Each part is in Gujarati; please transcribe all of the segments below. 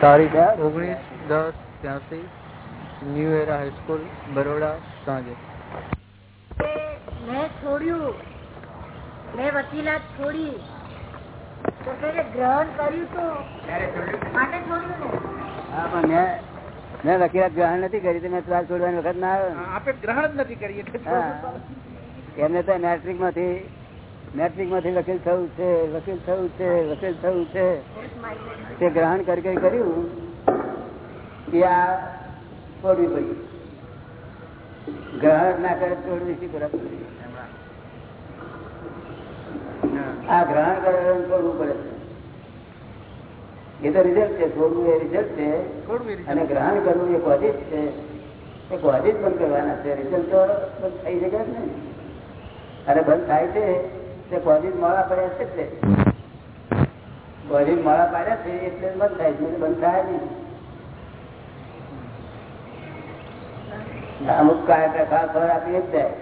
તારીખ ઓગણીસ દસ ત્યાંસી new era high school Baroda સાંજે. મેં છોડ્યું. મેં વકીલાત છોડી. તો તેને ગ્રહણ કર્યું તો. માટે છોડ્યું ને? હા પણ મેં મેં વકીલાત ગ્રહણ નથી કરી તો મેં ત્રાસ છોડવાની વખત ના આવ્યો આપણે ગ્રહણ જ નથી કરી એમને તો મેટ્રિકમાંથી મેટ્રિકમાંથી વકીલ થયું છે વકીલ થયું છે વકીલ થયું છે. તે ગ્રહણ કરી કરી કર્યું કે આ છોડવી પડી ગ્રહણ ના કરે છોડવી શી આ ગ્રહણ કરે છોડવું પડે. છે એ તો રિઝલ્ટ છે છોડવું એ રિઝલ્ટ છે. અને ગ્રહણ કરવું એ કોઝિજ છે. એ કોઝિજ બંધ કરવાના છે. રિઝલ્ટ તો બંધ થઈ શકે જ ને અને બંધ થાય છે. તે કોઝિજ મોડા પડ્યા છે એટલે. કોઝિજ મોડા પાડ્યા છે એટલે બંધ થાય છે. બંધ થાય નહીં. અમુક કાય ખાસ ખબર આપી જ જાય.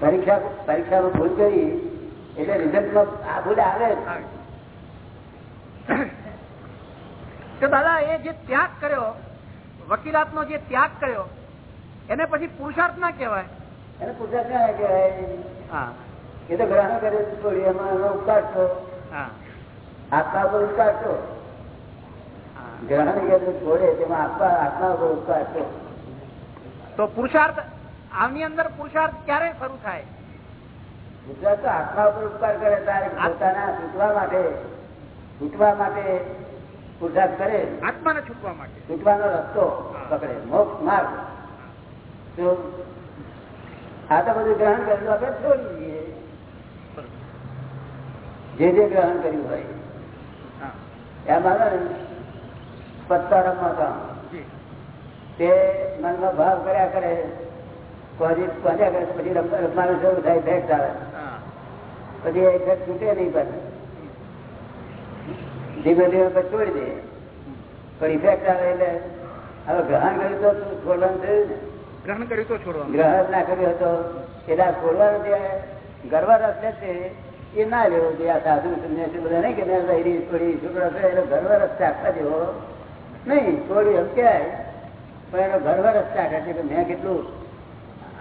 પરીક્ષા પરીક્ષામાં ભૂલ કરી એટલે રિઝલ્ટમાં આ ભૂલ આવે. તો દાદા, એ જે ત્યાગ કર્યો વકીલાત જે ત્યાગ કર્યો, એને પછી પુરુષાર્થ ના કહેવાય. એને પૂછા ક્યાં કહેવાય એ તો ગ્રહણ કરે છે એમાં એનો ઉપકાર આત્મા પર ઉપકાર ગ્રહણ કે છોડે તેમાં આત્મા આત્મા પર ઉપકાર તો પુરુષાર્થ આની અંદર પુરુષાર્થ ક્યારે શરૂ થાય? તો આત્મા ઉપર ઉપકાર કરે તારે પોતાના છૂટવા માટે. છૂટવા માટે પુરુષાર્થ કરે. આત્માને છૂટવા માટે. છૂટવાનો રસ્તો પકડે. મોક્ષ માર્ગ. આ તો બધું ગ્રહણ કરેલું આપણે છોડી દઈએ જે જે ગ્રહણ કર્યું હોય. એમ એમાં ને પત્તા રમવા તે મનમાં ભાવ કર્યા કરે કોજી કોજ્યા કરે પછી રમ- રમવાનું શરૂ થાય ફેક્ટ આવે પછી એ ફેક્ટ છૂટે નહીં પણ. ધીમે ધીમે પછી છોડી દે. પણ ઇફેક્ટ આવે એટલે હવે ગ્રહણ કર્યું તો તું છોડવાનું થયું ને? ગ્રહણ કર્યું તો છોડવાનું. ગ્રહણ ના કર્યું હતો એના છોડવાનું જે ગર્વ રસ છે એ ના લેવો જોઈએ. આ સાધુ સંન્યાસી બધા નહીં કે મેં લહેરી છોડી છોકરો છે એનો ગર્વ રસ રાખવા જેવો. નહીં છોડી એમ કહેવાય. પણ એનો ગર્વ રસ રાખે છે. કે મેં કેટલું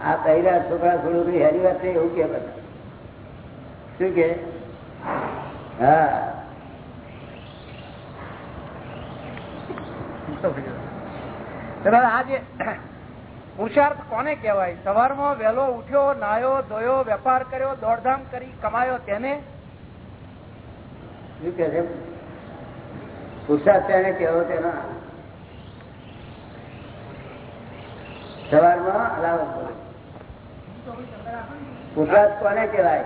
આ પહેલા છોકરા છોડું કઈ હેરી વાત છે એવું કે બધા શું કે? હા. તો દાદા આ જે પુરુષાર્થ કોને કહેવાય? સવારમાં વહેલો ઉઠ્યો નાયો ધોયો, વેપાર કર્યો, દોડધામ કરી કમાયો તેને? શું કે છે? પુરુષાર્થ તેને કહેવો તેના સવારમાં કોને કહેવાય?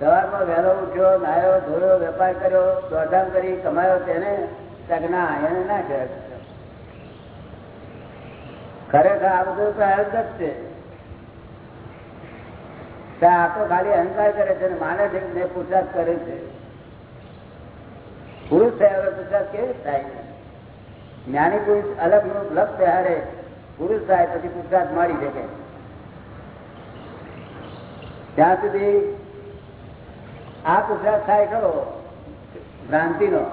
સવારમાં વહેલો ઉઠ્યો નાયો ધોયો, વેપાર કર્યો, દોડધામ કરી કમાયો તેને? ના, એને ના કહેવાય. ખરેખર આ બધું પ્રાયોગિક છે. આ તો ખાલી અહંકાર કરે છે માને છે મેં પુરુષાર્થ કરે છે. પુરુષ થયા પુરુષાર્થ કેવી થાય? જ્ઞાની પુરુષ અલગ લક્ષ હારે પુરુષ થાય પછી પુરસાદ મળી શકે. ત્યાં સુધી આ પુરસાદ થાય ખરો? ભ્રાંતિનો.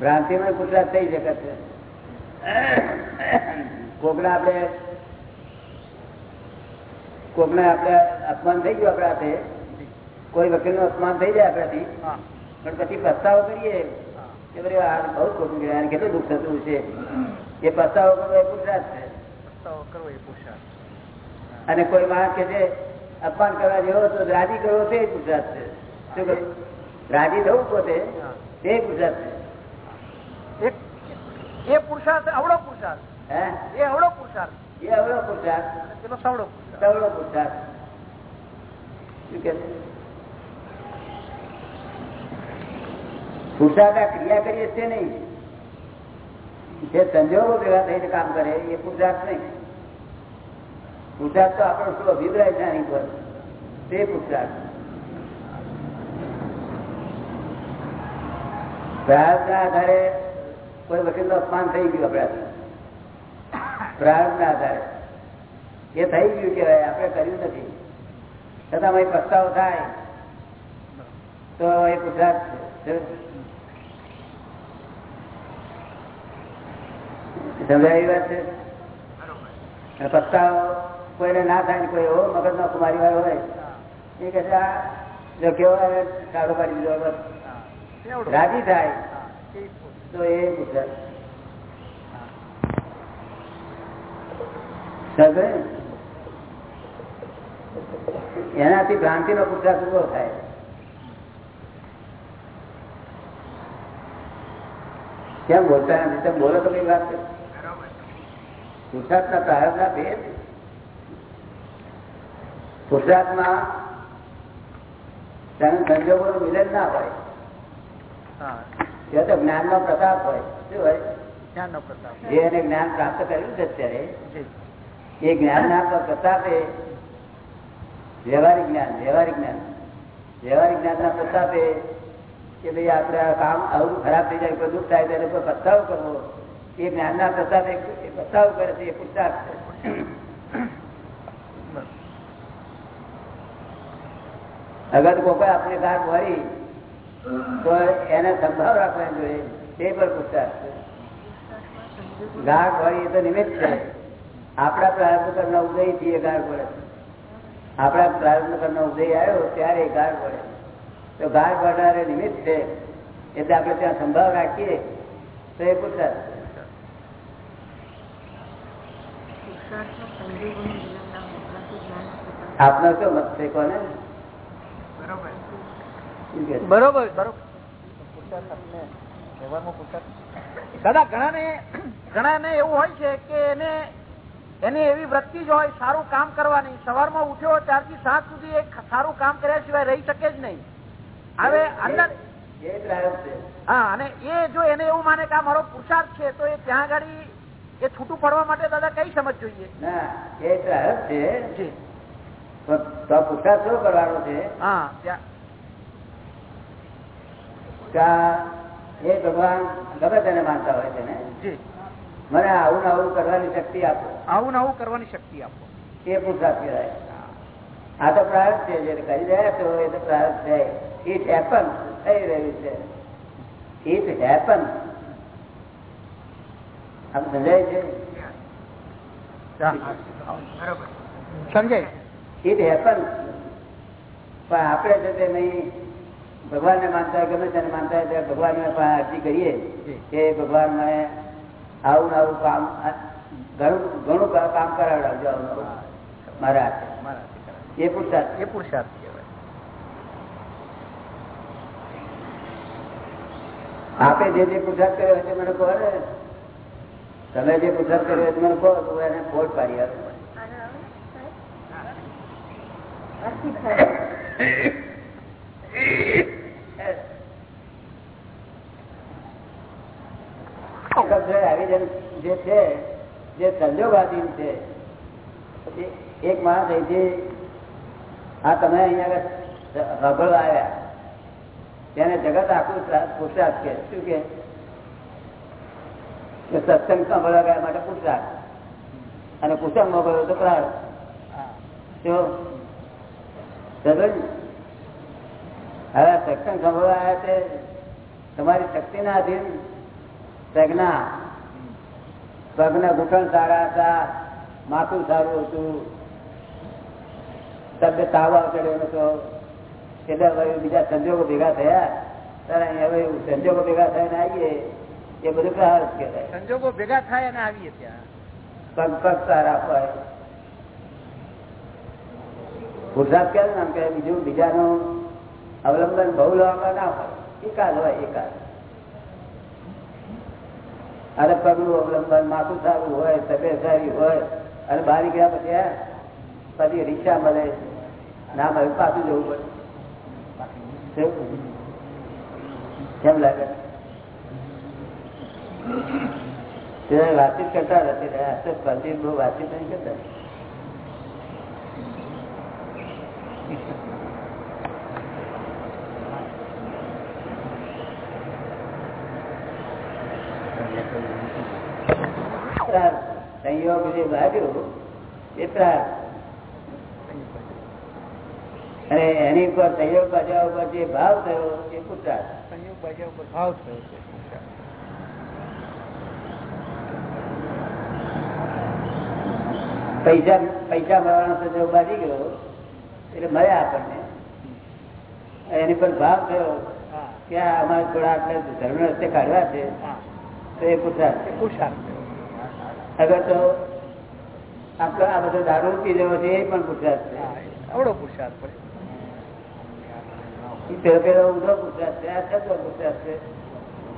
ભ્રાંતિમાં પુરસાદ થઈ શકે છે. કોકને આપણે કોકને આપણે અપમાન થઈ ગયું આપણા કોઈ વકીલનું અપમાન થઈ જાય આપણાથી પણ પછી પસ્તાવો કરીએ. કે ભાઈ બહુ ખોટું કહેવાય કેટલું દુઃખ થતું છે એ પસ્તાવો કરવો એ પુરુષાર્થ છે. પસ્તાવો કરવો એ પુરુષાર્થ અને કોઈ માણસ કે છે અપમાન કરવા જેવો તો રાજી કરવો તે પુરુષાર્થ છે. શું કહ્યું રાજી થવું પોતે? તે પુરુષાર્થ છે. એ પુરુષાર્થ અવળો પુરુષાર્થ એ અવળો પુરુષાર્થ. એ અવળો પુરુષાર્થ. પેલો સવળો સવળો પુરુષાર્થ. શું કે? પુરુષાર્થ આ ક્રિયા કરીએ છે નહીં. જે સંજોગો ભેગા થઈને કામ કરે એ પુરુષાર્થ નહીં. પુરુષાર્થ તો આપણો શું અભિપ્રાય છે આની પર તે પુરુષાર્થ. પ્રાર્થના આધારે કોઈ વકીલનું અપમાન થઈ ગયું આપણાથી. પ્રારંભના આધારે એ થઈ ગયું કહેવાય, આપણે કર્યું નથી. છતાં ભાઈ પસ્તાવો થાય, તો એ ગુજરાત સમજાવી વાત છે? પસ્તાવો કોઈને ના થાય કોઈ એવો મગજનો કુમારી વાળો હોય, એ કહે છે, આ જો કેવો સારો પાડી દીધો રાજી થાય, તો એ ગુજરાત એનાથી ભ્રાંતિ નો પુરુષાર્થ ઊભો થાય. કેમ બોલતા નથી? તમે બોલો તો કઈ વાત પુરસાદ ના પ્રારંભ ના ભેદ? પુરુષાર્થમાં સંજોગો નું મિલન ના હોય. હા. એ તો જ્ઞાન નો પ્રતાપ હોય. શું હોય? જ્ઞાનનો પ્રતાપ. જે એને જ્ઞાન પ્રાપ્ત કર્યું છે અત્યારે એ જ્ઞાન ના પ્રતાપે વ્યવહારિક જ્ઞાન વ્યવહારિક જ્ઞાન. વ્યવહારિક જ્ઞાન ના પ્રતાપે કે ભાઈ આપણે આ કામ આવું ખરાબ થઈ જાય દુઃખ થાય ત્યારે કોઈ પસ્તાવો કરવો. એ જ્ઞાન ના પ્રતાપે પસ્તાવો કરે છે, એ પુરુષાર્થ છે. અગર કોઈ આપણે કાર ભરી, તો એને સંભાવ રાખવાની જોઈએ. તે પણ પુરુષાર્થ છે. ગાઢ ભરી એ તો નિમિત્ત છે. આપણા પ્રારંભ કરના ઉદયથી એ ગાઢ પડે. આપણા પ્રારંભ કરના ઉદય આવ્યો ત્યારે ગાઢ પડે. તો ગાઢ પડનારે નિમિત્ત છે. એટલે આપણે ત્યાં સંભાવ રાખીએ. તો એ પુરસાદ આપનો શું મત છે કોને? બરોબર બરોબર. દાદા ઘણાને ઘણાને એવું હોય છે કે એને એની એવી વૃત્તિ જ હોય સારું કામ કરવાની. સવારમાં ઉઠ્યો ત્યારથી સાંજ સુધી એક સારું કામ કર્યા સિવાય રહી શકે જ નહીં. હવે અંદર હા અને એ જો એને એવું માને કે આ મારો પુરુષાર્થ છે તો એ ત્યાં આગળ એ છૂટું પડવા માટે દાદા કઈ સમજ જોઈએ? એ પ્રારંભ છે. તો તો પુરુષાર્થ શું કરવાનો છે? હા ત્યાં એ ભગવાન ગમે તેને માનતા હોય છે ને જી. મને આવું ને આવું કરવાની શક્તિ આપો. આવું ને આવું કરવાની શક્તિ આપો. એ પુરુષાર્થ કહેવાય આ તો પ્રાર્થ છે જે કરી રહ્યા છો એ તો પ્રાર્થ છે. ઇટ હેપન થઈ રહ્યું છે. ઇટ હેપન આમ સમજાય છે? સમજાય? ઇટ હેપન પણ આપણે છે તે નહીં. ભગવાનને માનતા ગમે તેને માનતા ભગવાન ભગવાનને પણ અરજી કરીએ. કે ભગવાન મને આવું આવું કામ ઘણું ઘણું કામ કરાવડાવજો આવું મારા હાથે. એ પુરુષાર્થ. એ પુરુષાર્થ આપે જે જે પુરસાદ કર્યો હશે મને કહો ને. તમે જે પુરસાદ કર્યો હશે મને કહો તો એને ફોટ પાડી આપું શબ્દ આવી જેમ સત્સંગ સાંભળવા માટે પુરસાદ અને પુસ્તક મોકલ્યો તો પ્રાર હવે સત્સંગ સાંભળવા આવ્યા તે તમારી શક્તિના અધીન પ્રજ્ઞા. પગના ઘૂંટણ સારા હતા માથું સારું હતું. તબિયત તાવ ચડ્યો નતો. એટલે હવે બીજા સંજોગો ભેગા થયા. ત્યારે હવે સંજોગો ભેગા થઈને આવીએ એ બધું પ્રહાર કહેવાય. સંજોગો ભેગા થાય અને આવીએ ત્યાં. પગ પગ સારા હોય. ગુજરાત કહે ને કે બીજું બીજાનું અવલંબન બહુ લેવામાં ના હોય. એકાદ હોય એકાદ. અને પગલું અવલંબન, માથું સારું હોય, તબિયત સારી હોય, અને બહાર ગયા પછી પછી રિક્ષા મળે. ના મળે, પાછું જવું પડે? કેમ લાગે? વાતચીત કરતા નથી રહ્યા. તો પછી બહુ વાતચીત નહીં કરતા પ્રાર્થ. સંયોગ જે લાગ્યો એ. અને એની ઉપર સહયોગ બાજા ઉપર જે ભાવ થયો એ પુરુષાર્થ સહયોગ બાજા ઉપર ભાવ થયો પૈસા પૈસા મળવાનો સંજોગ બાજી ગયો એટલે મળ્યા આપણને. એની પર ભાવ થયો કે અમારે થોડા આપણે ધર્મ રસ્તે કાઢવા છે હા. તો એ કુતરા અગર તો આપણો આ બધો દારૂ પી રહ્યો છે એ પણ પુરસાદ છે. હા પુરુષાર્થ પડે. પેલો પેલો ઊંધો પુરસાદ છે આ છતો પુરસાદ છે.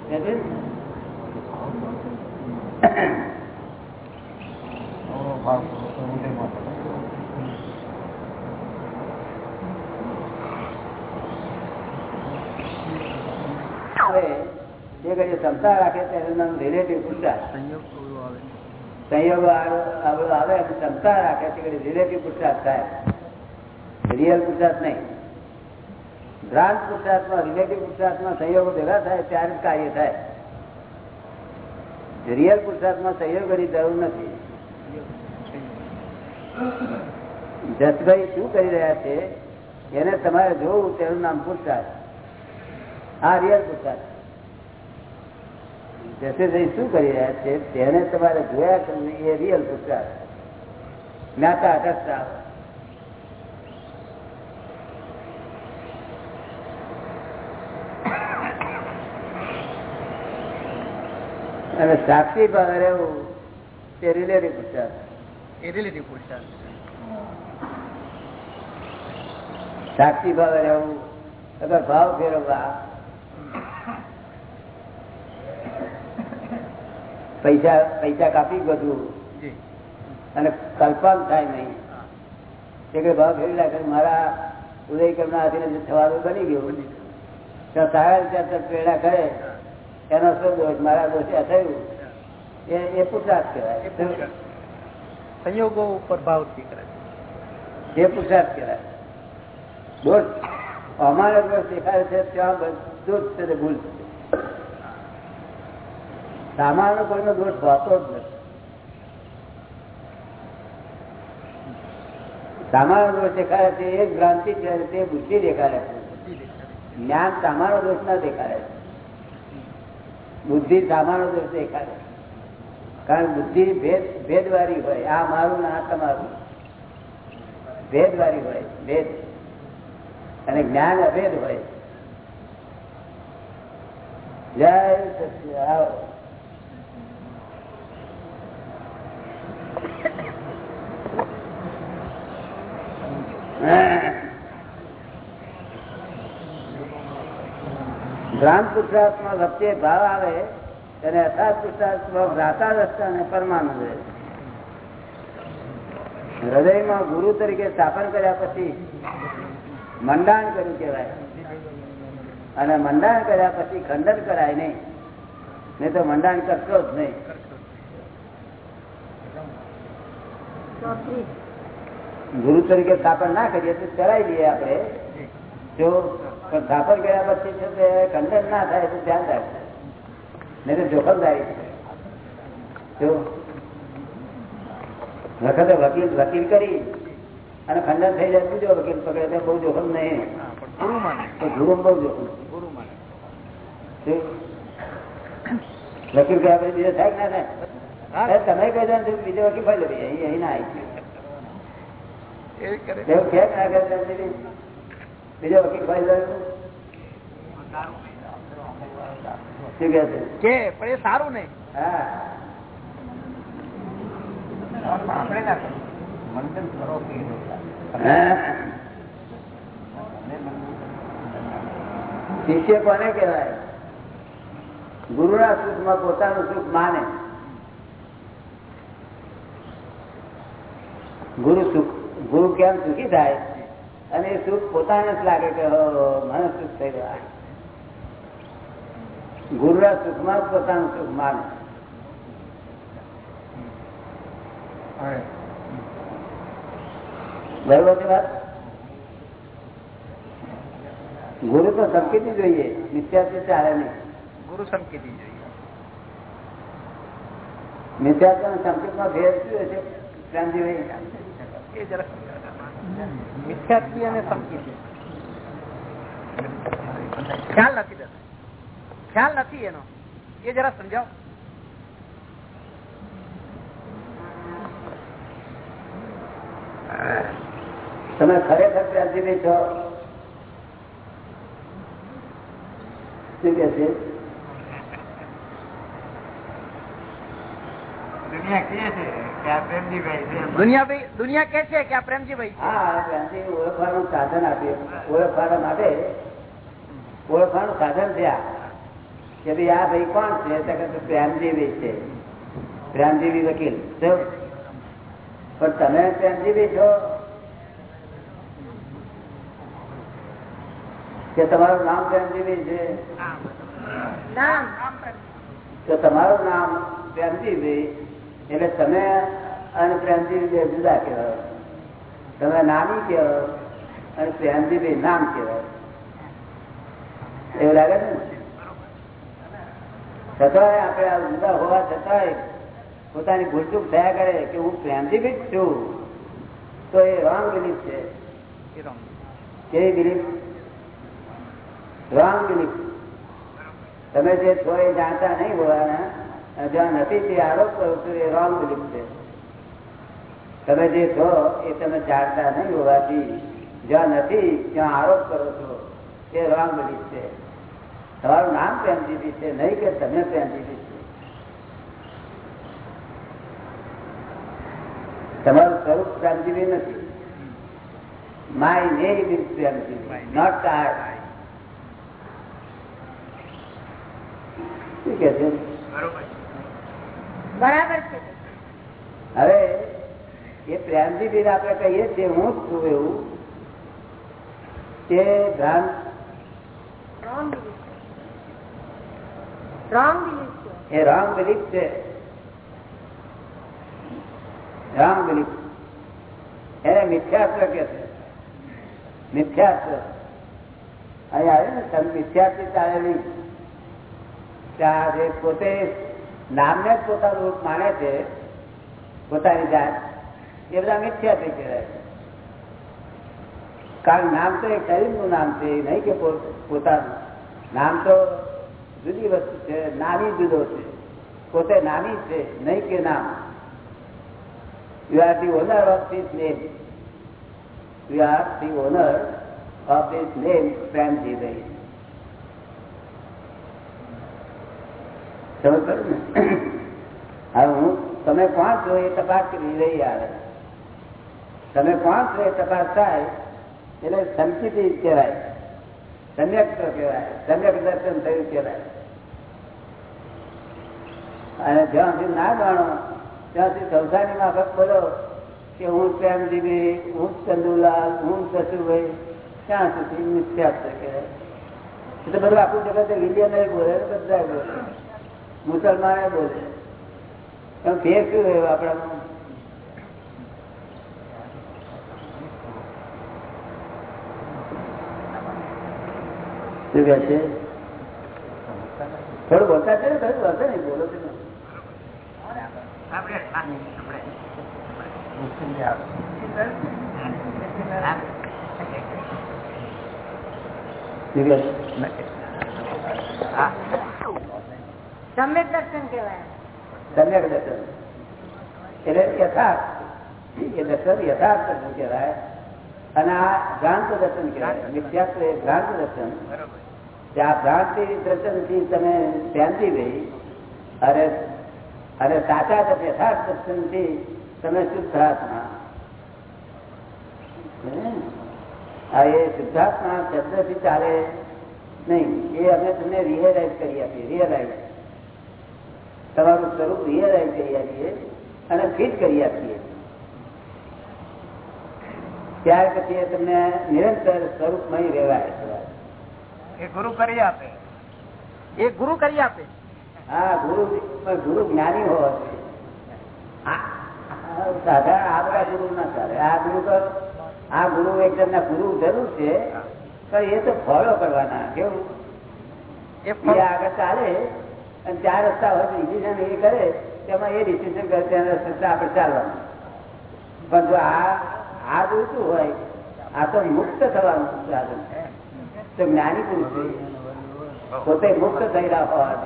હવે જે કઈ ક્ષમતા રાખે તેનું નામ રિલેટિવ પુરસાદ સંયોગ આવે. રિયલ પુરસાદ નહીં. ભ્રાંત પુરસાદમાં સંયોગો ભેગા થાય ત્યારે કાર્ય થાય. રિયલ પુરસાદમાં સંયોગોની જરૂર નથી. જસભાઈ શું કરી રહ્યા છે? એને તમારે જોવું, તેનું નામ પુરસાદ આ રિયલ પુરસાદ જસભાઈ શું કરી રહ્યા છે તેને તમારે જોયા કરવું એ રિયલ પુરસાદ જ્ઞાતા અટકતા અને સાક્ષી ભાવે રહેવું તે રિલેટિવ પુરસાદ એ રિલેટિવ પુરુષાર્થ સાક્ષી ભાવે રહેવું અગર ભાવ ફેરવવા પૈસા પૈસા કાપી બધું. અને કલ્પન થાય નહીં. કે ભાવ ફેરી નાખે. મારા ઉદય ના હાથીને થવાનું બની ગયું. ત્યાં સારા રીતે પ્રેરણા કરે. એનો શું દોષ? મારા દોષ આ થયું. એ એ એ કહેવાય સંયોગો ઉપર ભાવ કરે છે. એ પુરસાદ કહેવાય. દોષ અમારો દોષ દેખાય છે ત્યાં બધું જ ભૂલ છે સામાન્ય કોઈનો દોષ હોતો જ નથી. સામાન્ય દોષ દેખાય છે, એ ભ્રાંતિ છે, તે બુદ્ધિ દેખાડે છે. જ્ઞાન સામાન્ય દોષ ના દેખાડે બુદ્ધિ સામાન્ય દોષ દેખાડે કારણ બુદ્ધિ ભેદ ભેદવારી હોય, આ મારું ને આ તમારું. ભેદવાળી હોય, ભેદ. અને જ્ઞાન અભેદ હોય. જય સચિદાનંદ. આવો. ભ્રાંત પુરુષાર્થમાં વચ્ચે ભાવ આવે અને અર્થાત પુરુષાર્થમાં ભ્રાતા રસ્તા અને પરમાનંદ રહે હૃદયમાં ગુરુ તરીકે સ્થાપન કર્યા પછી મંડાણ કર્યું કહેવાય. અને મંડાણ કર્યા પછી ખંડન કરાય નહીં. નહીં તો મંડાણ કરશો જ નહીં. ગુરુ તરીકે સ્થાપન ના કરીએ તો ચલાવી દઈએ આપણે. જો પણ સ્થાપન કર્યા પછી છે તે ખંડન ના થાય તો ધ્યાન રાખે નહીં તો જોખમદારી છે. જો વખતે વકીલ વકીલ કરી અને ખંડન થઈ જાય બીજો વકીલ પકડે તો બહુ જોખમ નહીં. તો ગુરુ બહુ જોખમ. ગુરુ માને જો વકીલ ગયા પછી બીજો થાય કે ના થાય? તમે કહી દો બીજો વકીલ ભાઈ લો. અહીં અહીં ના આવી ગયો. એ કરે? એવું કે ના કરે બીજો વકીલ કે પણ એ સારું નહીં. હા. હા. શિષ્ય કોને કહેવાય? ગુરુના સુખમાં પોતાનું સુખ માને. ગુરુ સુખ ગુરુ કેમ સુખી થાય? અને એ સુખ પોતાને જ લાગે કે મને સુખ થઈ ગયા. ગુરુના સુખમાં જ પોતાનું સુખ માને. બરોબર છે વાત? ગુરુ તો સંકેતી જોઈએ નિત્યાર્થી ચાલે નહીં. ગુરુ સંકેતી જોઈએ. અને સંકેતમાં ભેદ શું છે? પ્રેમજીભાઈ એ જરા. મિથ્યાત્વી અને ખ્યાલ નથી દાદા. ખ્યાલ નથી એનો. એ જરા સમજાવો. તમે ખરેખર પ્રાંતિભાઈ છો? શું કે છે? દુનિયા ભાઈ દુનિયા કે છે કે આ પ્રેમજીભાઈ છે હા પ્રાંતિ ઓળખવાનું સાધન આપ્યું ઓળખવા માટે ઓળખવાનું સાધન છે આ કે ભાઈ આ ભાઈ કોણ છે તો કે પ્રેમજીવી છે પ્રેમજીવી વકીલ જો. પણ તમે પ્રેમજીવી છો કે તમારું નામ પ્રેમજીવી છે નામ તો તમારું નામ પ્રેમજીભાઈ એટલે તમે અને પ્રેમજી બે જુદા કહેવાય. તમે નાની કહેવાય અને પ્રેમજીભાઈ નામ કહેવાય. એવું લાગે છે છતાંય આપણે આ જુદા હોવા છતાંય પોતાની ભૂલચૂક થયા કરે કે હું પ્રેમજી જ છું તો એ રોંગ બિલીફ છે. કેવી બિલીફ રોંગ બિલીફ તમે જે છો એ જાણતા નહીં હોવાના જ્યાં નથી, તે આરોપ કરું છું, એ રોંગ બિલીફ છે. તમે જે છો, એ તમે જાણતા નહીં હોવાથી, જ્યાં નથી, ત્યાં આરોપ કરો છો, એ રોંગ બિલીફ છે. તમારું નામ પ્રેમજીવી છે, નહીં કે તમે પ્રેમજીવી છે. તમારું સ્વરૂપ પ્રેમજીવી નથી. માય નેમ નોટ કાર્ડ શું કે છે? બરાબર. છે. હવે એ પ્રેમજી બિલ આપણે કહીએ છીએ હું જ છું એવું. તે ધ્યાન રોંગ બિલીફ રોંગ બિલીફ છે. એ રામ બિલીફ છે. રામ બિલીફ એને મિથ્યાત્વ કે છે. મિથ્યાત્વ. અહીં આવે ને તમે મિથ્યાથી ચાલેલી. ત્યાં જે પોતે નામને જ પોતાનું રૂપ માને છે, પોતાની જાત. એ બધા મિથ્યાથી કહેવાય કારણ નામ તો એ શરીરનું નામ છે નહીં કે પોતાનું. નામ તો જુદી વસ્તુ છે, નાની જુદો છે. પોતે નાની છે, નહીં કે નામ. You are the owner of this name you are the owner of this name Premjibhai સમજ પડી ને. હવે હું, તમે કોણ છો એ તપાસ કરી રહી આવે તમે કોણ છો એ તપાસ થાય, એટલે સંકિત કહેવાય. સમ્યક કહેવાય, સમ્યક દર્શન થયું કહેવાય. અને જ્યાં સુધી ના જાણો ત્યાં સુધી સંસારની માફક બોલો કે હું પ્રેમજીવી, હું ચંદુલાલ, હું સસુભાઈ ત્યાં સુધી મિથ્યા કહેવાય. એટલે બધું આખું જગત વિલિયન બોલે બધા બોલે. મુસલમાને બોલે. એમ શું રહ્યું છે? થોડું બોલતા છે ને થોડું બોલતા નહીં, બોલો છો? ને. શું કહે છે? સમ્યક દર્શન કહેવાય સમ્યક દર્શન એટલે યથાર્થ એ દર્શન યથાર્થ દર્શન કહેવાય અને આ ભ્રાંત દર્શન કહેવાય મિથ્યાત્વ એ ભ્રાંત દર્શન કે આ ભ્રાંતિ દર્શનથી તમે શાંતિ ભાઈ અરે અને સાચા દર્શન યથાર્થ દર્શનથી તમે શુદ્ધાત્મા હમ? આ એ શુદ્ધાત્મા શબ્દથી ચાલે નહીં એ અમે તમને રિયલાઇઝ કરી આપીએ રિયલાઇઝ તમારું સ્વરૂપ રિયલાઇઝ કરી આપીએ અને ફિટ કરી આપીએ. ત્યાર પછી તમને નિરંતર સ્વરૂપમય રહેવાય એ ગુરુ કરી આપે. એ ગુરુ કરી આપે. હા ગુરુ ગુરુ જ્ઞાની હોવા સાધારણ આ ગુરુ ના ચાલે આ ગુરુ તો આ ગુરુ એક ના ગુરુ જરૂર છે પણ એ તો ફોલો કરવાના કેવું? એ આગળ ચાલે. અને ચાર રસ્તા હોય તો ડિસિઝન એ કરે, તેમાં એ ડિસિઝન કરે તેના રસ્તા આપણે ચાલવાનું. પણ જો આ આ જોઈતું હોય, આ તો મુક્ત થવાનું સાધન તો જ્ઞાની પુરુષ પોતે મુક્ત થયેલા હોવા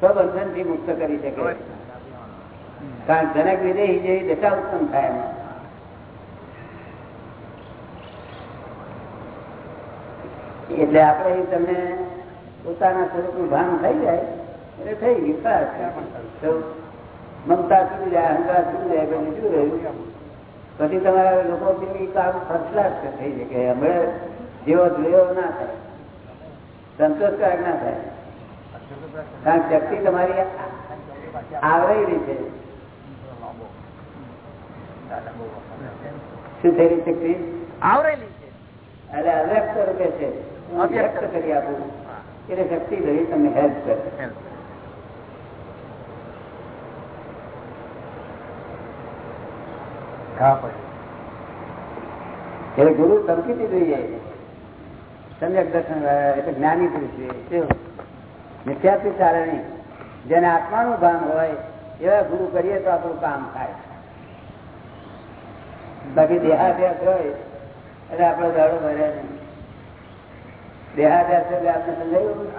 તો બંધનથી મુક્ત કરી શકે. કારણ જનક વિદેહી જેવી દશા ઉત્પન્ન થાય એમાં. એટલે આપણે તમને પોતાના સ્વરૂપનું ભાન થઈ જાય એટલે થઈ ગયું. મમતા છૂટી જાય અહંકાર છૂટી જાય પછી શું રહ્યું? પછી તમારા લોકો કામ ફર્સ્ટ થઈ જાય કે હમણાં જેવો જોયો ના થાય. સંતોષકારક ના થાય. કારણ શક્તિ તમારી આવરેલી છે. શું થઈ રહી શક્તિ આવરેલી છે. એટલે અવ્યક્ત રૂપે છે. હું વ્યક્ત કરી આપું. એટલે શક્તિ રહી તમને હેલ્પ કરે. એટલે ગુરુ સમકીતી જોઈએ સમ્યક દર્શન એટલે જ્ઞાની પુરુષ જોઈએ કેવું? મિથ્યાત્વ ચાલણી જેને આત્માનું ભાન હોય એવા ગુરુ કરીએ તો આપણું કામ થાય. બાકી દેહાદ્યાસ હોય એટલે આપણો દાડો ભર્યા નહીં. દેહાદ્યાસ એટલે સમજાયું?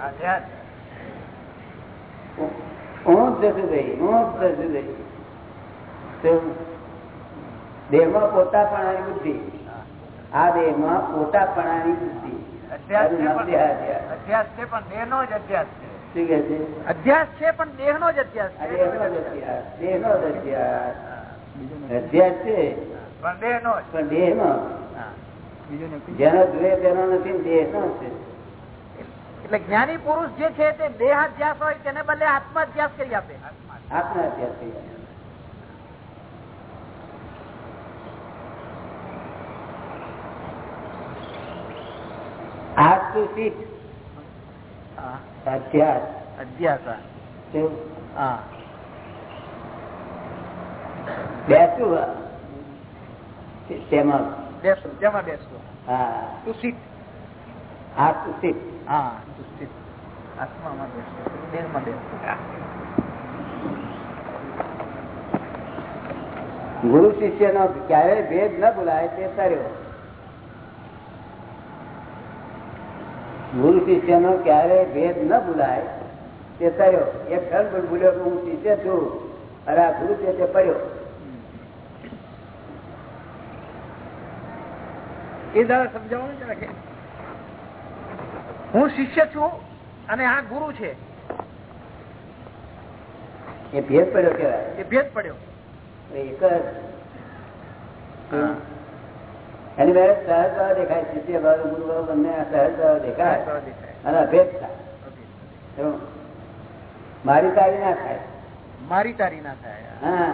હું જ જશું ભાઈ હું જ બુદ્ધિ. આ દેહમાં પોતાપણાની બુદ્ધિ. અધ્યાસ છે પણ દેહ નો જ અધ્યાસ છે. અધ્યાસ છે પણ દેહ નો જ અધ્યાસ આ છે દેહનો જ અધ્યાસ. અધ્યાસ. છે. પણ દેહ નો પણ દેહ દેહનો જેનો જોઈએ તેનો નથી ને દેહનો છે? એટલે જ્ઞાની પુરુષ જે છે તે દેહ અધ્યાસ હોય તેને બદલે આત્મા અધ્યાસ કરી આપે. આત્મા અધ્યાસ થઈ જાય આજ તો શીખ અધ્યાસ. અધ્યાસ હા. શું? હા. બેસવું તેમાં બેસવું જેમાં બેસવું હા. તું સીટ આજ તો શીખ. હા તું સીટ આત્મામાં બેસવું દેહમાં બેસવું ગુરુ શિષ્ય નો ક્યારેય ભેદ ન બોલાય તે કર્યો ગુરુ શિષ્ય નો ક્યારેય ભેદ ન બોલાય તે કર્યો એક ક્ષણ પણ ભૂલ્યો કે હું શિષ્ય છું. અરે આ ગુરુ છે તે પડ્યો. એ દાદા સમજાવો ને હું શિષ્ય છું અને આ ગુરુ છે. એ ભેદ પડ્યો કેવાય એ ભેદ પડ્યો. એક એની મેરે સહજ ભાવ દેખાય શિષ્ય ભાવ ગુરુ ભાવ બંને સહજ ભાવ દેખાય. અને અભેદ. થાય મારી તારી ના થાય. મારી તારી ના થાય. હા.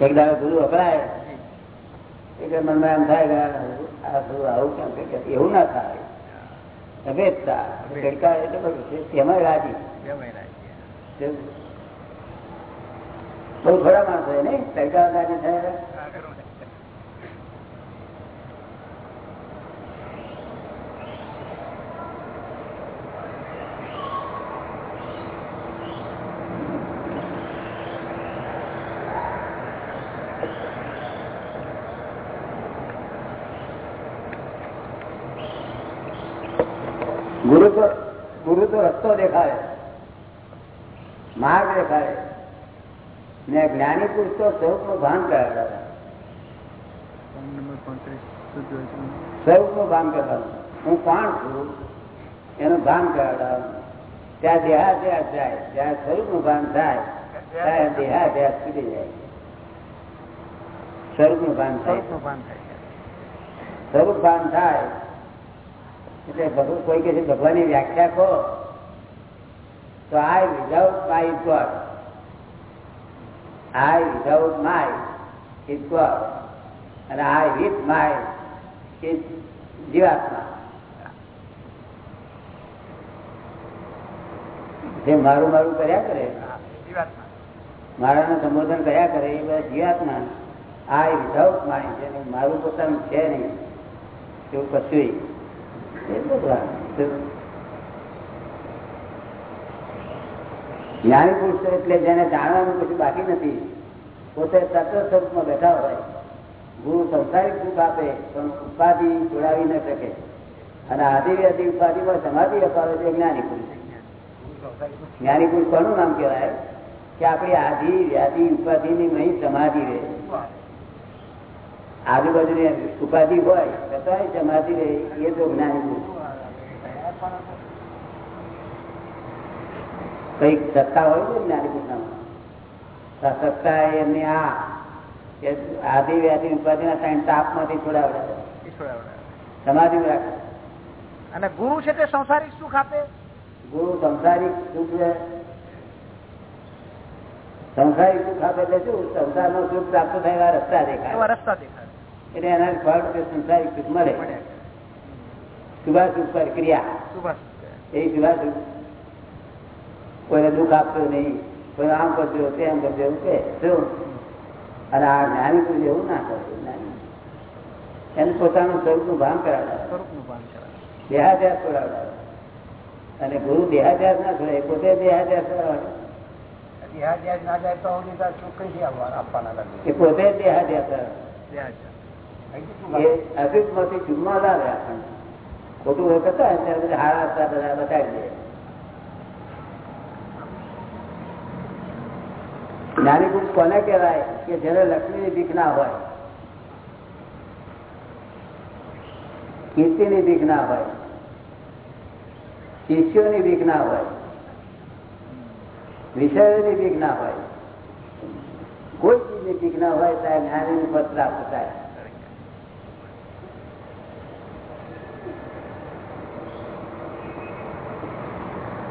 એક દાડો ગુરુ વપરાય એટલે મનમાં એમ થાય કે આ ગુરુ આવું કેમ કે એવું ના થાય. અભેદતા તડકા એટલે બધું છે. તેમાં રાજી. બહુ થોડા માણસો નહીં તડકા રાજી થાય ગુરુ તો ગુરુ તો રસ્તો દેખાડે માર્ગ દેખાડે ને જ્ઞાની પુરુષ તો સ્વરૂપનું ભાન કરાવતા સ્વરૂપનું ભાન કરવાનું હું કોણ છું? એનું ભાન કરાવડાવવાનું ત્યાં દેહાદ્યાસ જાય. જ્યાં સ્વરૂપનું ભાન થાય ત્યાં દેહાદ્યાસ છૂટી જાય. સ્વરૂપનું ભાન થાય સ્વરૂપ ભાન થાય એટલે ભગવાન કોઈ કે ભગવાનની વ્યાખ્યા કહો. તો I without my God. My is God અને આઈ વિથ માય ઇઝ જીવાત્મા. જે મારું મારું કર્યા કરે. મારાનું સંબોધન કર્યા કરે, એ બધા જીવાત્મા. આઈ વિધાઉટ માય છે મારું પોતાનું છે નહીં, એવું કશું એ ભગવાન જ્ઞાની પુરુષ એટલે જેને જાણવાનું કશું બાકી નથી, પોતે તત્વ સ્વરૂપમાં બેઠા હોય, ગુરુ સંસારિક સુખ આપે, પણ ઉપાધિ જોડાવી ન શકે. અને આદિવ્યાધિ ઉપાધિમાં સમાધિ અપાવે છે જ્ઞાની પુરુષ. જ્ઞાની પુરુષ કોનું નામ કહેવાય? કે આપણી આધિ વ્યાધિ ઉપાધિની મહી સમાધિ રહે. આજુબાજુની ઉપાધિ હોય છતાંય સમાધિ રહે, એ તો જ્ઞાની પુરુષ. કંઈક સત્તા હોય છે જ્ઞાની પુરુષનામાં સત્તા એમની આ આદિ વ્યાધિ ઉપાધિના ત્રણ તાપમાંથી છોડાવડે સમાધિ રાખે. અને ગુરુ છે તે સંસારિક સુખ આપે? ગુરુ સંસારિક સુખ છે. સંસારિક સુખ આપે એટલે શું? સંસારનો સુખ પ્રાપ્ત થાય એવા રસ્તા દેખાય. રસ્તા દેખાય. એટલે એના ફળ સંસારિક સુખ મળે. શુભાશુભ પર ક્રિયા. સુભાષ એ શુભાશુભ. કોઈને દુઃખ આપતો નહીં કોઈ આમ કરજો તેમ કરજો એવું કે શું? અને આ જ્ઞાની પુરુષ એવું ના કરતું જ્ઞાની. એને પોતાનું સ્વરૂપનું ભાન કરાવે. સ્વરૂપનું ભાન કરાવે. દેહાદ્યાસ છોડાવડાવે અને ગુરુ દેહાદ્યાસ ના કરે પોતે દેહાદ્યાસ છોડાવે એ પોતે જ દેહાદ્યાસ આવે. એ અશુભમાંથી શુભમાં લાવે આપણને. ખોટું હોય કરતા ત્યારે બધા હારા રસ્તા બધા બતાવી દે. જ્ઞાની પુરુષ કોને કહેવાય? કે જેને લક્ષ્મીની ભીખ ના હોય. કીર્તિની ભીખ ના હોય. શિષ્યોની ભીખ ના હોય. વિષયોની ભીખ ના હોય. કોઈ ચીજની ભીખ ના હોય ત્યારે જ્ઞાનીનું પદ પ્રાપ્ત થાય.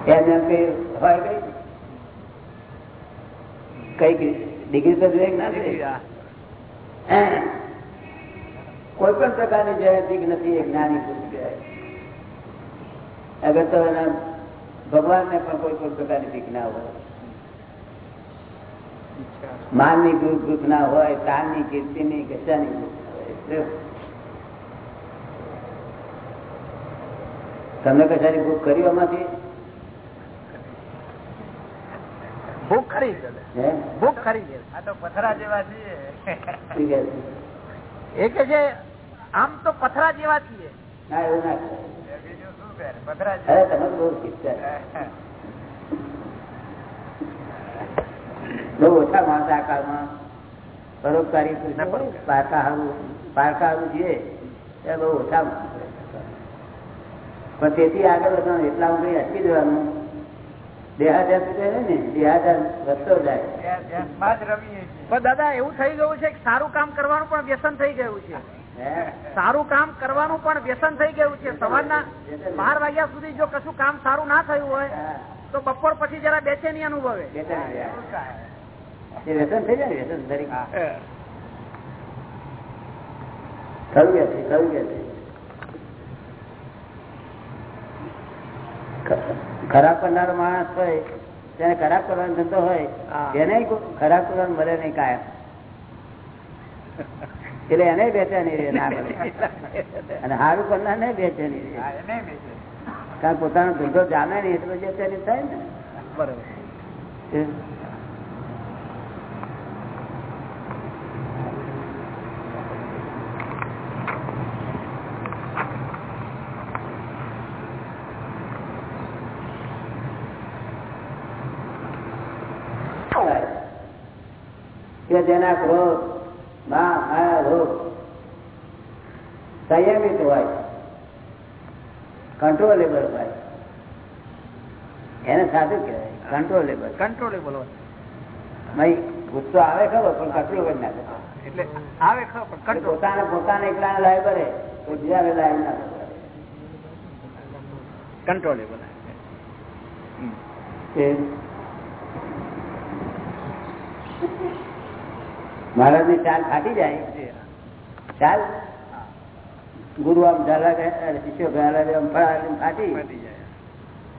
એમ એમ કઈ હોય કઈ કઈ ડિગ્રી તો જોઈએ ના કોઈ પણ પ્રકારની જયંતિક નથી એ જ્ઞાની પુરુષ કહેવાય. અગર તો એના ભગવાનને પણ કોઈ પણ પ્રકારની ભીખ ના હોય. માનની દુઃખ દુઃખ ના હોય તાનની કીર્તિની કશાની ભૂખ ના હોય. જો. તમને કશાની ભૂખ કરી એમાંથી? ભૂખ ખરી ભૂખ ખરી આ તો પથરા જેવા છીએ. છે? એ કે છે આમ તો પથરા જેવા છીએ. પરોપકારી પુરુષો હોય, હારું પારકા હારું છીએ એ બહુ ઓછા પણ તેથી આગળ વધવાનું એટલા કઈ અટકી જવાનું. દાદા એવું થઈ ગયું છે કે સારું કામ કરવાનું પણ વ્યસન થઈ ગયું છે. સારું કામ કરવાનું પણ વ્યસન થઈ ગયું છે. સવારના બાર વાગ્યા સુધી જો કશું કામ સારું ના થયું હોય તો બપોર પછી જરા બેચેની અનુભવે. વ્યસન થઈ જાય. વ્યસન ને વ્યસન તરીકે ખરું કે છે ખરું કે છે ખરાબ કરનારો માણસ હોય તેને ખરાબ કરવાનો ધંધો હોય એને ખરાબ કરવાનું મળે નહીં કાયમ. એટલે એને બેચેની રે ના અને સારું કરનાર ને બેચેની રહે કારણ પોતાનો ધંધો જામે નહીં એટલે બેચેની થાય ને. બરોબર એ- કે જેના ક્રોધમાં માયા રોગ સંયમિત હોય કંટ્રોલેબલ હોય. એને સાચું કહેવાય કંટ્રોલેબલ કંટ્રોલેબલ હોય. ગુસ્સો આવે ખરો પણ કંટ્રોલ કરી નાખે. એટલે આવે ખરો પણ કંટ્રોલ પોતાને પોતાને એકલાને લાય કરે તો બીજાને લાય ના કંટ્રોલેબલ મહારાજની ચાલ ફાટી જાય. ચાલ? ગુરુ આમ ઝાલા શિષ્યો આમ ફાટી.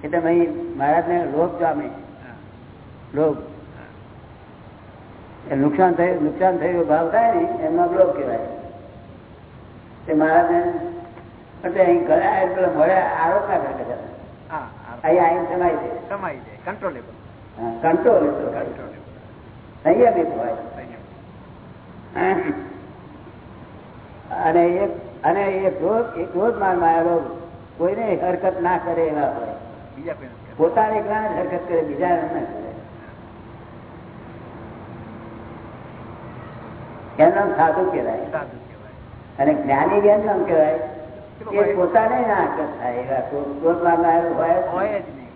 એટલે ભાઈ મહારાજ ને લોભ જામે. લોભ. એ નુકસાન થયું નુકસાન થયું ભાવ થાય ને એમાં લોભ કહેવાય. તે મહારાજ ને એટલે અહીં ગયા એટલે મળે આરોપ ના કરે. હા અહીં સમાય છે સમાઈ જાય. કંટ્રોલેબલ કંટ્રોલ બી હોય. અને એક અને એ ક્રોધ એ કોઈને હરકત ના કરે એવા હોય. પોતાને એકલા હરકત કરે બીજા ના કરે. એનું સાધુ કહેવાય. અને જ્ઞાની બેન નામ કહેવાય એ પોતાને ના હરકત થાય એવા ક્રોધ મારનાર આવ્યો હોય. જ નહીં.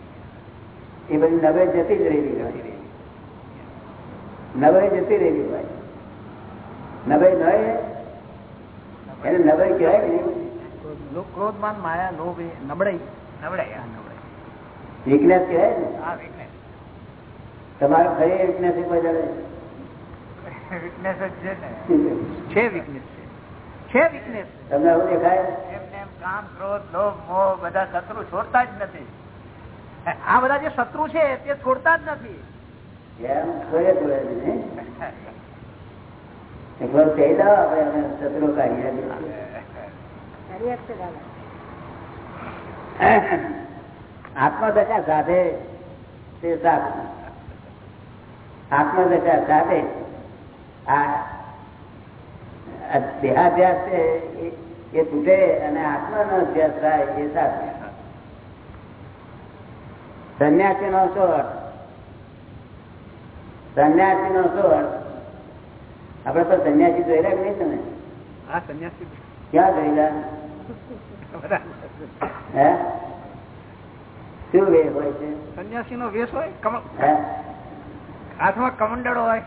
એ બધી નવે જતી જ રહેલી હોય. નવે જતી રહેલી હોય. નવે ન એને નવે કહેવાય ને. ક્રોધમાન માયા લોભ નબળાઈ. નબળાઈ વીકનેસ કહેવાય ને? હા weakness. તમારો ખરી વીકનેસ weakness જ છે ને. છે વીકનેસ છે. છે તમને એવું દેખાય? એમને એમ કામ ક્રોધ લોભ મોહ બધા શત્રુ છોડતા જ નથી. આ બધા જે શત્રુ છે તે છોડતા જ નથી. એમ નહીં એકવાર કહી દો આપણે એને શત્રુ કાઢી આત્મદશા સાધે તે સાધુ આત્મદશા સાધે આ દેહાભ્યાસ છે એ- તૂટે અને આત્માનો અભ્યાસ થાય એ સાથે. સંન્યાસી નો શું અર્થ સંન્યાસી નો શું અર્થ આપડે તો સન્યાસી જોયેલા કે નહીં તમે? સંન્યાસી ક્યાં જોયેલા હે? શું વે હોય છે? સન્યાસી નો વેશ હોય? હાથમાં કમંડળ હોય.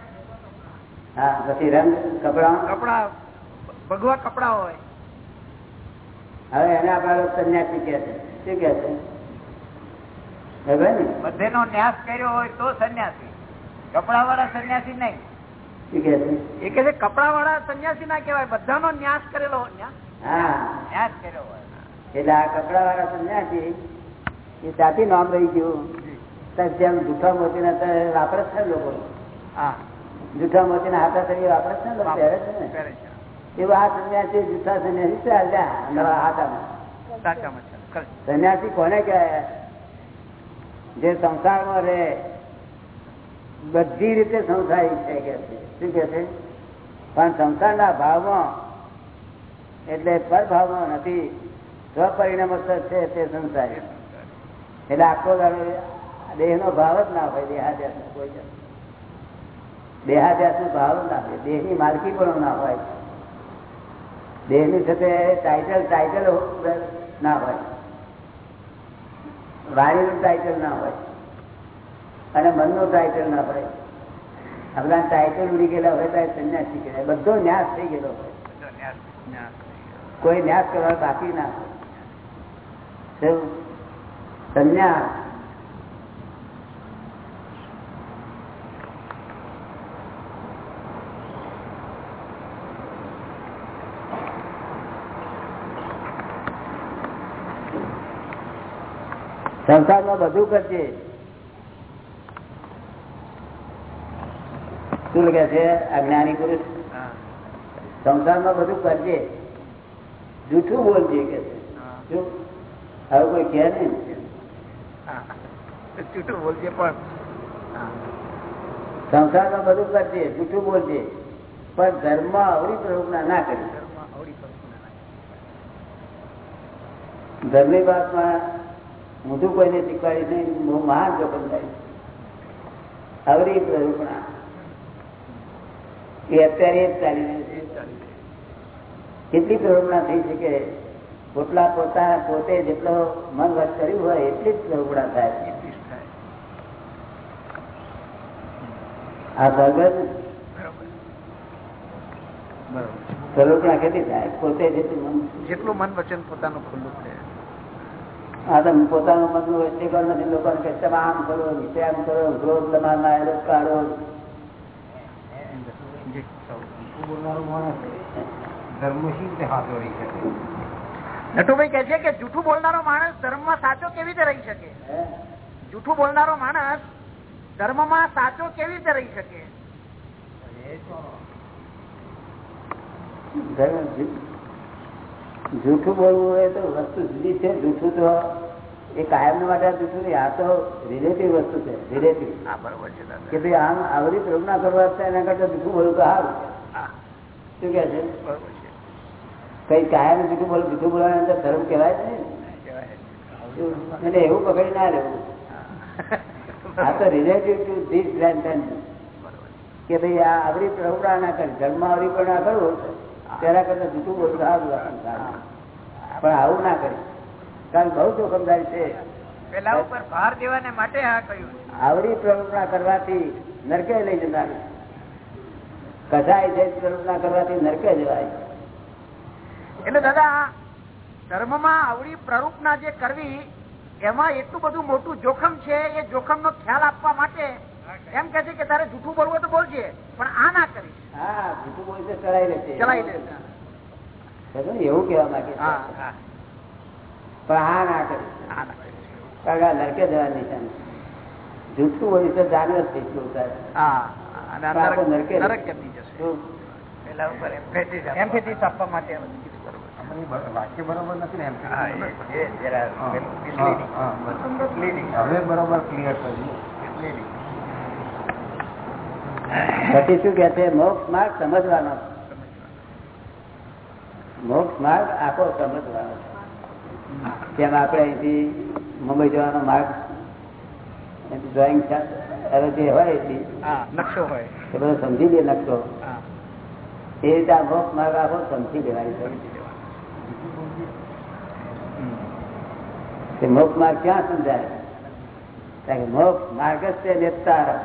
હા પછી રંગ કપડા? કપડા ભગવા કપડા હોય. હવે એને આપણા લોકો સંન્યાસી કે છે. શું કે છે? બધે નો? ન્યાસ કર્યો હોય તો સન્યાસી. કપડા વાળા સન્યાસી નહીં. એ કે છે કપડા વાળા સંન્યાસી ના કહેવાય બધાનો ન્યાસ કરેલો ન્યાસ કર્યો એટલે આ કપડા વાળા સંન્યાસી એ જાતિ નામ રહી ગયું. તો જૂઠા મોતીના તો વાપરે છે લોકો? જૂઠા મોતી ના હાથા તરીકે વાપરે છે ને પહેરે છે ને? એવું આ સંન્યાસી જૂઠા સંન્યાસી ચાલ્યા હાથામાં. સંન્યાસી કોને કહેવાય? જે સંસારમાં રહે બધી રીતે સંસારી છે કે છે. શું કે છે? પણ સંસારના ભાવમાં, એટલે પરભાવમાં નથી. સ્વપરિણામ છે તે સંસારી. એટલે આખો દેહ નો ભાવ જ ના હોય દેહાદ્યાસ નો કોઈ દેહાદ્યાસ નો ભાવ જ ના હોય દેહની માલકી પણ ના હોય. દેહની સાથે ટાઇટલ ટાઇટલ ના હોય. વાણીનું ટાઇટલ ના હોય. અને મનનું ટાઇટલ ના પડે. આપણા ટાઇટલ ઉડી ગયેલા હોય ત્યારે સંન્યાસી કહેવાય. બધો ન્યાસ થઈ ગયેલો કોઈ ન્યાસ કરવા બાકી ના સંન્યાસ. સંસારમાં બધું કરશે શું લખ્યા છે અજ્ઞાની પુરુષ. સંસારમાં બધું કરજે જૂઠું બોલજે કે છે. હવે કોઈ કહે નહીં. જૂઠું બોલજે પણ. સંસારમાં બધું કરજે જૂઠું બોલજે પણ ધર્મ અવરી પ્રવૃત્તિ ના કરી અવળી. ધર્મની વાતમાં મોઢું કોઈને શીખવાડી નહીં બહુ મહાન જોખમ થાય. અવરી પ્રવૃત્તિ એ અત્યારે જ ચાલી. કેટલી પ્રવૃત્તિ થઈ શકે? પોટલા પોતા પોતે જેટલો મન વસ કર્યું હોય એટલી જ પ્રવૃત્તિ થાય. આ ભગત. કેટલી થાય? પોતે જેટલું મન જેટલું મન વચન પોતાનું ખુલ્લું થાય આ તો પોતાનું મનનું વસ્તીકરણ નથી. લોકોને કે તમે આમ કરો કરો ક્રોધ તમારા કાઢો. નટુભાઈ કે છે કે જૂઠું બોલનારો માણસ ધર્મમાં સાચો કેવી રીતે રહી શકે? જૂઠું બોલનારો માણસ ધર્મમાં સાચો કેવી રીતે રહી શકે? જૂઠું બોલવું હોય તો વસ્તુ જુદી છે. જૂઠું તો એ કાયમ માટે જૂઠું નહીં આ તો રિલેટિવ વસ્તુ છે. રિલેટિવ હા બરોબર છે કે ભાઈ આમ આવરી ના કરવા છે એના કરતા જૂઠું બોલવું તો સારું હા શું કે છે? કઈ કાયમ બીજું બોલ બીજું બોલવાની અંદર ધર્મ કહેવાય છે એટલે એવું પકડી ના રહેવું આ તો રિલેટિવ ટુ ધીસ ગ્રેન્ડ કે ભાઈ આ આવરી પ્રવૃત્તિ ના કરી ધર્મમાં આવરી પણ ના કરવું તેના કરતા જૂઠું બોલું સારું. પણ આવું ના કરી. કારણ બહુ જોખમદારી છે. પેલા ઉપર ભાર દેવાને માટે આ કહ્યું આવડી પ્રવૃત્તિ કરવાથી નરકે લઈ જનાર કસાય છે પ્રવૃત્તિ કરવાથી નરકે જવાય. એટલે દાદા આ ધર્મમાં આવડી પ્રરૂપના જે કરવી એમાં એટલું બધું મોટું જોખમ છે એ જોખમ નો ખ્યાલ આપવા માટે એમ કે છે કે તારે જૂઠું બોલવું તો બોલજે પણ આ ના કરી હા જૂઠું બોલશે ચલાવી લેશે ચલાવી લેશે એવું કેવા માંગે છે. પણ આ ના કરી કારણ નરકે જવાની નિશાન જૂઠું હોય તો જાનવર થઈ ગયું નરક આપવા. માટે વાક્ય બરોબર નથી ને. હવે બરોબર ક્લિયર કર્યું શું કે છે? મોક્ષ માર્ગ સમજવાનો. મોક્ષ માર્ગ આખો સમજવાનો. જેમ આપણે અહીંથી મુંબઈ જવાનો માર્ગ? ડ્રોઈંગ હવે જે હોય નકશો હોય. એ બધો સમજી દે નકશો એ રીતે આ મોક્ષ માર્ગ આખો સમજી દેવાની મોક્ષ માર્ગ ક્યાં સમજાય? મોક્ષ માર્ગ છે નેતાર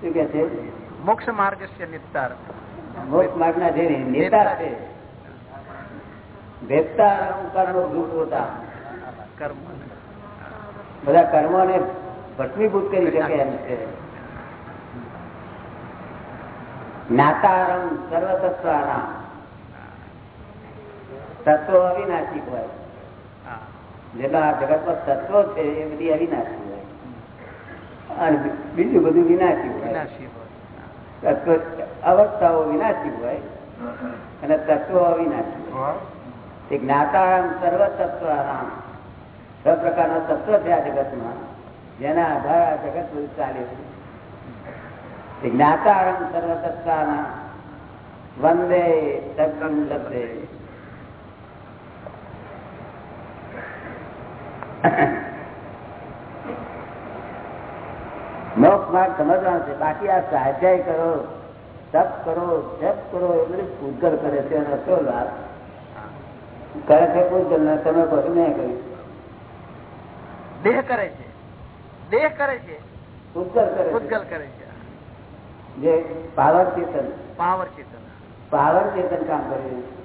શું કે છે? મોક્ષ માર્ગ છે નિસ્તાર મોક્ષ માર્ગ ના જે નેતા છે. કર્મો ભૂત હોતા કર્મ. બધા કર્મોને ભસ્મીભૂત કરી શકે એમ છે. જ્ઞાતારમ સર્વતત્વાના તત્વો અવિનાશી હોય. જેટલા આ જગતમાં તત્વો છે એ બધી અવિનાશી હોય. અને બીજું બધું વિનાશી હોય. તત્વ અવસ્થાઓ વિનાશી હોય અને તત્વો અવિનાશી હોય. તે જ્ઞાતારામ સર્વ તત્વારામ છ પ્રકારના તત્વ છે આ જગતમાં. જેના આધારે આ જગત બધું ચાલે છે. જ્ઞાતારામ સર્વ તત્વાના વંદે તત્વમ લભે મોક્ષ માર્ગ સમજવાનો છે. બાકી આ સ્વાધ્યાય કરો તપ કરો જપ કરો એ બધું પૂજગલ કરે છે. એનો શું લાભ? કરે છે પૂજગલ ને તમે કહો મેં કહ્યું? દેહ કરે છે. દેહ કરે છે. પૂજગલ કરે છે. કરે છે. જે પાવર ચેતન. પાવર ચેતન. પાવર ચેતન કામ કરી રહ્યું.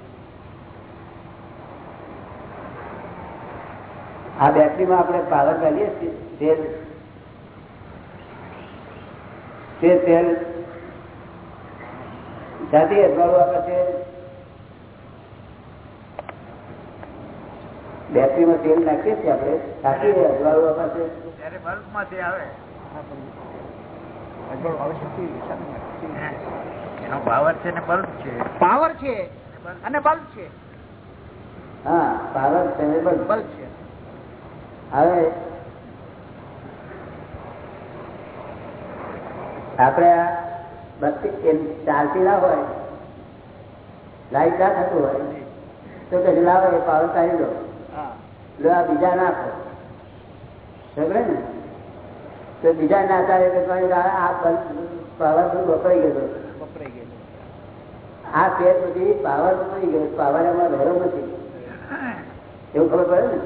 આ બેટરીમાં આપણે પાવર કરીએ છીએ. તેલ. તે તેલ. જાતિ અજવાળું આપે છે. બેટરીમાં તેલ નાખીએ છીએ આપણે. જાતિ અજવાળું આપે છે. ત્યારે બલ્બમાંથી આવે. એનો પાવર છે ને બલ્બ છે. પાવર છે. અને બલ્બ છે. હા પાવર છે બલ્બ છે. હવે આપણે આ બત્તી એમ ચાલતી ના હોય લાઈટ ના થતું હોય તો કે લાવો એ પાવર કાઢી દો. હા. લો આ બીજા નાખો. સમજે ને? તો બીજા ના થાય તો આ આ પાવર વપરાઈ ગયો વપરાઈ આ તેલ પછી પાવર વપરાઈ ગયો પાવર એમાં રહેલો નથી. એવું ખબર પડે ને?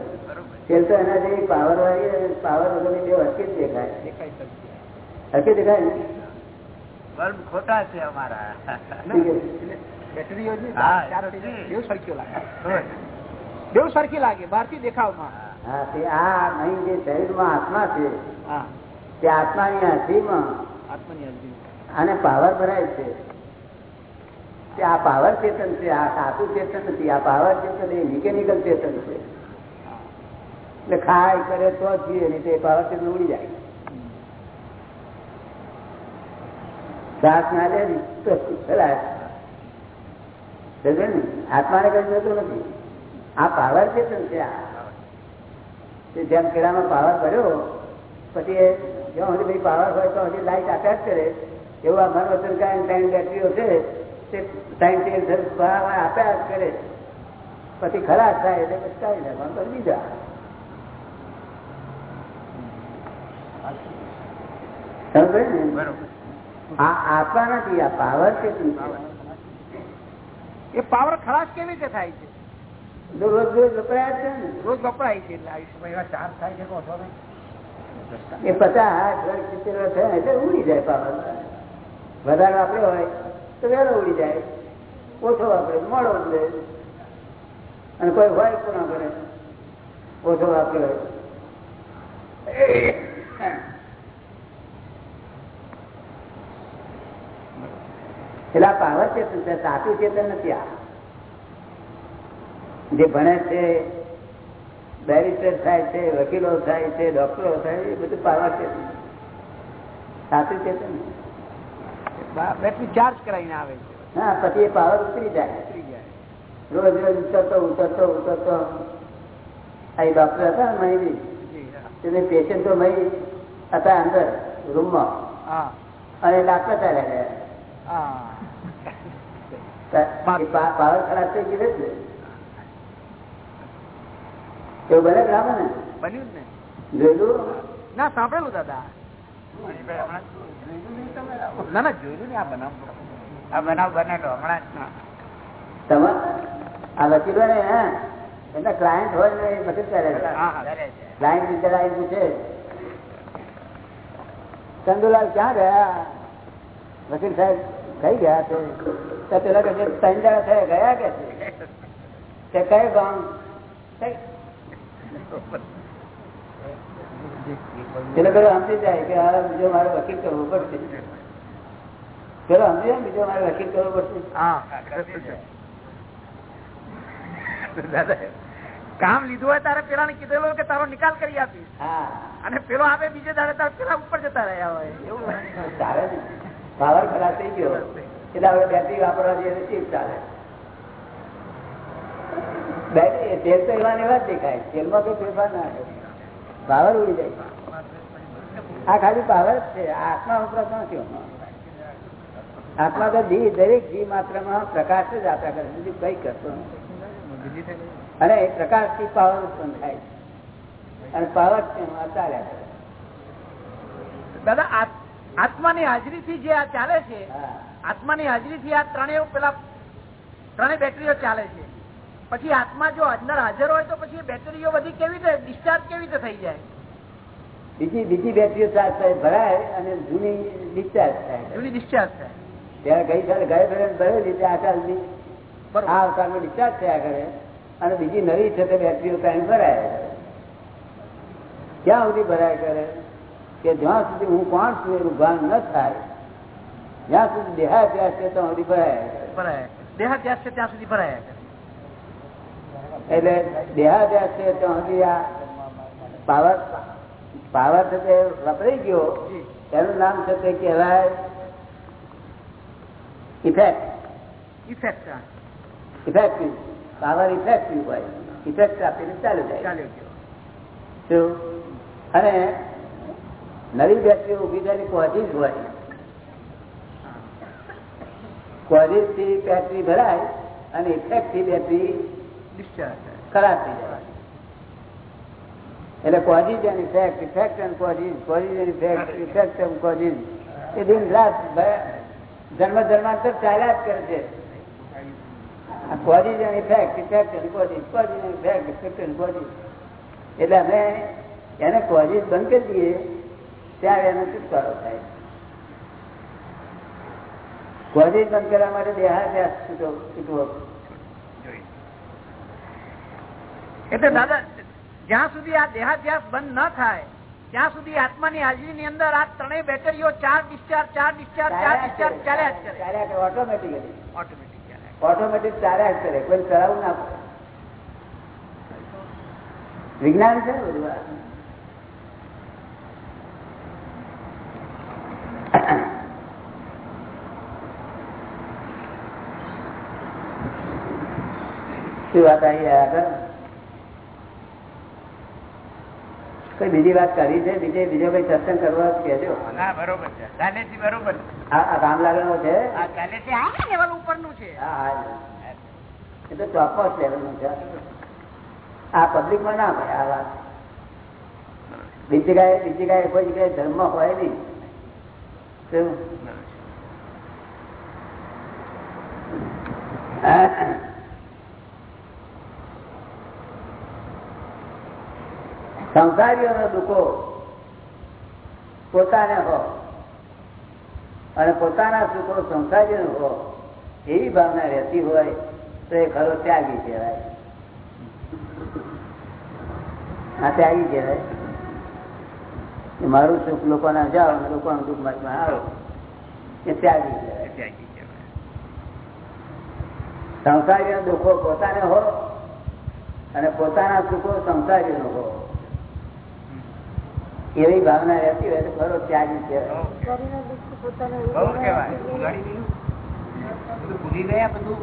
તેલ તો એના જેવી પાવર વાળી પાવર વગરની બે હરકી જ દેખાય. હરકી દેખાય ને? બલ્બ ખોટા છે અમારા. બેટરીઓ બેવ સરખી લાગે. બહારથી દેખાવમાં. હા તે આ નહીં જે શરીરમાં આત્મા છે હા. તે આત્માની હાજરીમાં આત્માની હાજરી અને પાવર ભરાય છે. તે આ પાવર ચેતન છે આ સાચું ચેતન નથી આ પાવર ચેતન એ મિકેનિકલ ચેતન છે. એટલે ખાય કરે તો જ જીવે નહીં તો પાવર ચેતન ઉડી જાય. શ્વાસ ના લે ને તો ને? આત્માને કઈ જતું નથી. આ પાવર ચેતન છે આ. જેમ કેળામાં પાવર કર્યો પછી સુધી ભાઈ પાવર હોય તો હજી લાઈટ આપ્યા જ કરે એવું આ મન વચન કાંઈ ત્રણ બેટરીઓ છે તે તેલ ધર પાવર આપ્યા જ કરે. પછી ખરાબ થાય એટલે પછી કાંઈ નાખવાનું તો બીજા. બરોબર. આ આત્મા નથી આ પાવર છે એ પાવર ખલાસ કેવી રીતે થાય છે? જો રોજ રોજ વપરાય છે ને. રોજ વપરાય છે એટલે આયુષ્યમાં એવા ચાર્જ થાય છે કહો છો એ પચાસ વર્ષ થયા એટલે ઉડી જાય પાવર વધારે વાપર્યો હોય તો વહેલો ઉડી જાય. ઓછો વાપરે તો મોડો ઉડે અને કોઈ હોય પૂર્ણ કરે? ઓછો વાપર્યો હોય. એટલે આ પાવર ચેતન છે, સાચું ચેતન નથી આ. જે ભણે છે બેરિસ્ટર થાય છે વકીલો થાય છે ડોક્ટરો થાય એ બધું પાવા છે. સાચું ચેતન બેટરી ચાર્જ કરાવીને આવે છે. હા પછી એ પાવર ઉતરી જાય. ઉતરી જાય. રોજ રોજ ઉતરતો ઉતરતો ઉતરતો. આ ડોક્ટર હતા મહી હા. પેશન્ટો મહી હતા અંદર રૂમમાં હા. અને ડાક્ટર ચાલ્યા ગયા હા. પાવર ખરાબ થઈ ને. એવું બને રામ ને બન્યું જ ને. જોયેલું? ના સાંભળેલું દાદા. ના ના જોયેલું ને આ બનાવ. આ બનાવ બનેલો હમણાં જ. આ વકીલો ને હા? એમના ક્લાયન્ટ હોય ને એ મદદ કરે છે. હા હા કરે છે. ક્લાયન્ટ બીજા આવીને પૂછે ચંદુલાલ ક્યાં ગયા? વકીલ સાહેબ કઈ ગયા છે? તો પેલા કે ત્રણ જણા થયા ગયા કે છે? કયું ગામ? કઈ- પેલો સમજી જાય કે આ બીજો મારે વકીલ કરવો પડશે. પેલો સમજી જાય બીજો મારે વકીલ કરવો પડશે. કામ લીધું હોય તારે પેલા ને કીધેલું કે તારો નિકાલ કરી આપીશ. હા. અને પેલો આવે બીજે દાડે તારે પેલા ઉપર જતા રહ્યા હોય. એવું તારે પાવર ખરાબ થઈ ગયો. એટલે હવે બેટરી વાપરવા જઈએ ચીપ ચાલે. તેલ તો એવા એવા જ દેખાય. તેલમાં કોઈ ફેરફાર ના પાવર ઉડી જાય. આ ખાલી પાવર જ છે. આત્મા વપરાતો નથી. આત્મા તો જી દરેક જી માત્રમાં પ્રકાશ જ આપ્યા કરે બીજું કઈ કરતો નથી. અને એ પ્રકાશથી પાવર ઉત્પન્ન થાય છે. અને પાવર ચાલ્યા કરે દાદા આત્માની આત્માની હાજરીથી જે આ ચાલે છે આત્માની આત્માની હાજરીથી આ ત્રણેય પેલા ત્રણેય બેટરીઓ ચાલે છે. પછી આત્મા જો અંદર હાજર હોય તો પછી બેટરીઓ બધી કેવી રીતે ડિસ્ચાર્જ કેવી રીતે થઈ જાય? બીજી બીજી બેટરીઓ ચાર્જ થાય ભરાય અને જૂની ડિસ્ચાર્જ થાય. જૂની ડિસ્ચાર્જ થાય. ત્યારે ગઈ સાલે ગયા ફેરે ભરેલી તે આ આ અવતારનો ડિસ્ચાર્જ થયા કરે. અને બીજી નવી છે તે બેટરીઓ કાંઈ ભરાય. ક્યાં સુધી ભરાય કરે? કે જ્યાં સુધી હું કોણ છું એનું ભાન ન થાય જ્યાં સુધી દેહાત્યાસ છે ત્યાં સુધી ભરાય. ભરાય. દેહાત્યાસ છે ત્યાં સુધી ભરાય. એટલે દેહાભ્યાસ છે ત્યાં સુધી આ પાવર પાવર છે તે વપરાઈ ગયો. એનું નામ છે તે કહેવાય effect effect effective power effective હોય. ઇફેક્ટ આપીને ચાલુ જાય શું? અને નવી વ્યક્તિઓ ઊભી થયેલી કોઝિસ હોય. કોઝિસથી બેટરી ભરાય અને ઇફેક્ટથી બેટરી ખરાબ થઈ જાય. એટલે causes and effect effect and causes causes and effect effect and causes એ દિન રાત જન્મ જન્માંતર ચાલ્યા જ કરે છે. Causes and effect effect and causes causes and effect effect and causes એટલે અમે એને કોઝિસ બંધ કરી દઈએ, ત્યારે એનો છુટકારો થાય. કોઝિસ બંધ કરવા માટે દેહાદ્યાસ છૂટો, છૂટવો એટલે દાદા જ્યાં સુધી આ દેહાધ્યાસ બંધ ન થાય ત્યાં સુધી આત્માની હાજરીની અંદર આ ત્રણેય બેટરીઓ ચાર ડિસ્ચાર્જ ચાર ડિસ્ચાર્જ ચાર ડિસ્ચાર્જ ચાલ્યા જ કરે. ચાલ્યા કરે ઓટોમેટિકલી ઓટોમેટિક ચાલે ઓટોમેટિક ચાલ્યા જ કરે. કોઈ કરાવવું ના પડે. વિજ્ઞાન છે ને બધું આ. શું વાત આવી આગળ કોઈ બીજી વાત કરી છે? બીજે બીજો કઈ સત્સંગ કરવા કેજો ના બરોબર છે. કાલેથી બરોબર આ કામ રામલાલ છે? કાલેથી આ લેવલ ઉપરનું છે. હા હા. એ તો ચોક્કસ લેવલનું છે. આ પબ્લિકમાં ના ભાઈ આ વાત. બીજી જગ્યાએ બીજી જગ્યાએ કોઈ જગ્યાએ ધર્મ હોય નહીં. શું? સંસારીઓનો દુઃખો પોતાને હો અને પોતાના સુખો સંસારીઓ હો એવી ભાવના રહેતી હોય તો એ ખરો ત્યાગી કહેવાય. આ ત્યાગી કહેવાય. કે મારું સુખ લોકોના જાઓ અને લોકોનું દુઃખમાં આવો. એ ત્યાગી કહેવાય. સંસારીઓ દુઃખો પોતાને હો અને પોતાના સુખો સંસારીઓનો હો. એવી ભાવના રહેતી હોય તો ખરો ત્યાગી છે. પોતાને બહુ કહેવાય. ઉગાડી બધું ભૂલી ગયા બધું